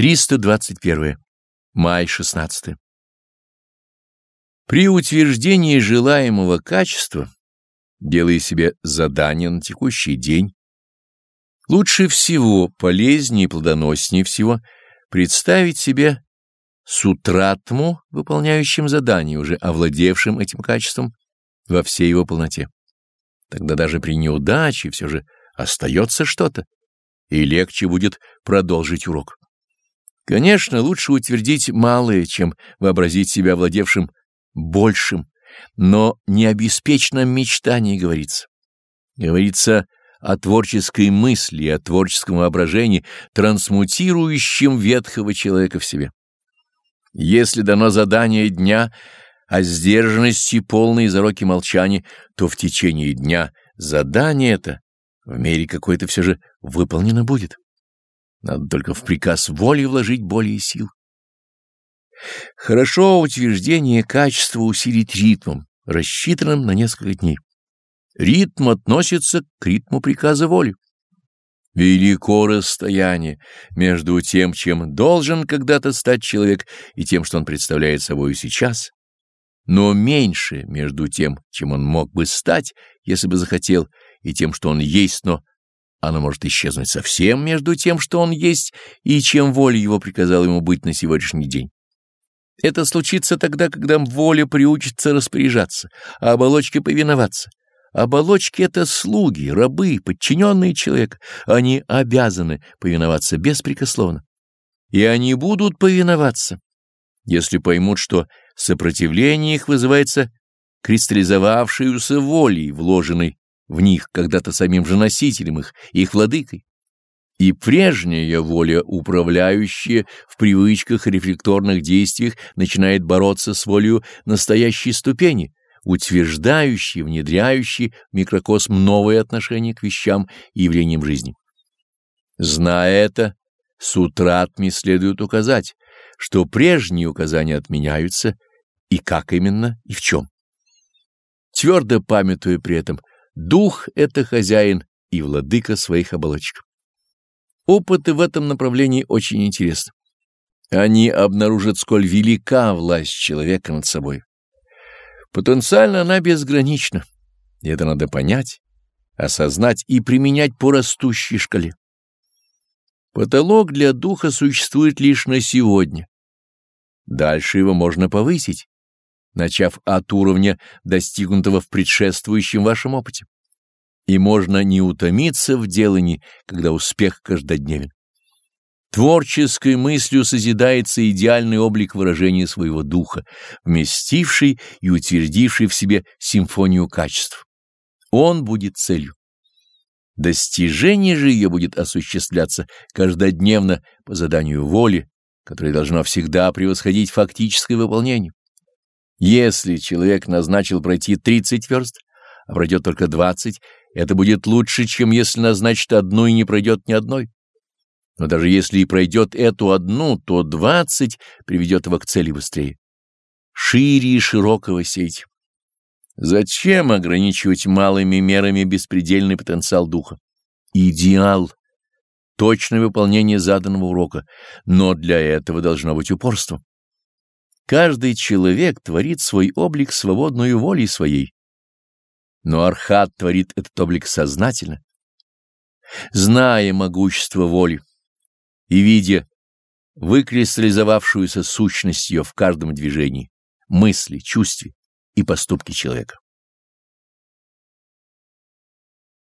321. Май 16. При утверждении желаемого качества, делая себе задание на текущий день, лучше всего, полезнее и плодоноснее всего представить себе сутратму, выполняющим задание, уже овладевшим этим качеством во всей его полноте. Тогда даже при неудаче все же остается что-то, и легче будет продолжить урок. Конечно, лучше утвердить малое, чем вообразить себя владевшим большим, но не о беспечном говорится. Говорится о творческой мысли о творческом воображении, трансмутирующем ветхого человека в себе. Если дано задание дня о сдержанности полной зароки молчания, то в течение дня задание это в мере какой-то все же выполнено будет. Надо только в приказ воли вложить более сил. Хорошо утверждение качества усилить ритмом, рассчитанным на несколько дней. Ритм относится к ритму приказа воли. Велико расстояние между тем, чем должен когда-то стать человек, и тем, что он представляет собой сейчас, но меньше между тем, чем он мог бы стать, если бы захотел, и тем, что он есть, но оно может исчезнуть совсем между тем, что он есть, и чем воля его приказала ему быть на сегодняшний день. Это случится тогда, когда воля приучится распоряжаться, а оболочке повиноваться. Оболочки — это слуги, рабы, подчиненные человека. Они обязаны повиноваться беспрекословно. И они будут повиноваться, если поймут, что сопротивление их вызывается кристаллизовавшейся волей, вложенной в них когда-то самим же носителем их, их владыкой. И прежняя воля, управляющая в привычках и рефлекторных действиях, начинает бороться с волей настоящей ступени, утверждающей, внедряющей в микрокосм новые отношения к вещам и явлениям жизни. Зная это, с утратми следует указать, что прежние указания отменяются, и как именно, и в чем. Твердо памятуя при этом, Дух — это хозяин и владыка своих оболочек. Опыты в этом направлении очень интересны. Они обнаружат, сколь велика власть человека над собой. Потенциально она безгранична, это надо понять, осознать и применять по растущей шкале. Потолок для духа существует лишь на сегодня. Дальше его можно повысить, начав от уровня, достигнутого в предшествующем вашем опыте. И можно не утомиться в делании, когда успех каждодневен. Творческой мыслью созидается идеальный облик выражения своего духа, вместивший и утвердивший в себе симфонию качеств. Он будет целью. Достижение же ее будет осуществляться каждодневно по заданию воли, которое должно всегда превосходить фактическое выполнение. Если человек назначил пройти 30 верст, а пройдет только 20, это будет лучше, чем если назначит одну и не пройдет ни одной. Но даже если и пройдет эту одну, то 20 приведет его к цели быстрее. Шире и широкого сеть. Зачем ограничивать малыми мерами беспредельный потенциал духа? Идеал — точное выполнение заданного урока, но для этого должно быть упорство. Каждый человек творит свой облик свободную волей своей. Но Архат творит этот облик сознательно, зная могущество воли и видя выкристаллизовавшуюся сущность ее в каждом движении, мысли, чувстве и поступке человека.